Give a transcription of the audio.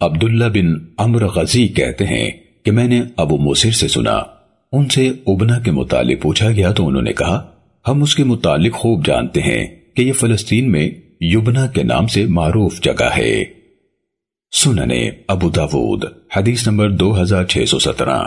عبداللہ بن امر غزی کہتے ہیں کہ میں نے ابو موسر سے سنا، ان سے ابنا کے متعلق پوچھا گیا تو انہوں نے کہا، ہم اس کے متعلق خوب جانتے ہیں کہ یہ فلسطین میں یبنا کے نام سے معروف جگہ ہے۔ سننے ابو داود، حدیث نمبر دو ہزار چھ سو سترہ۔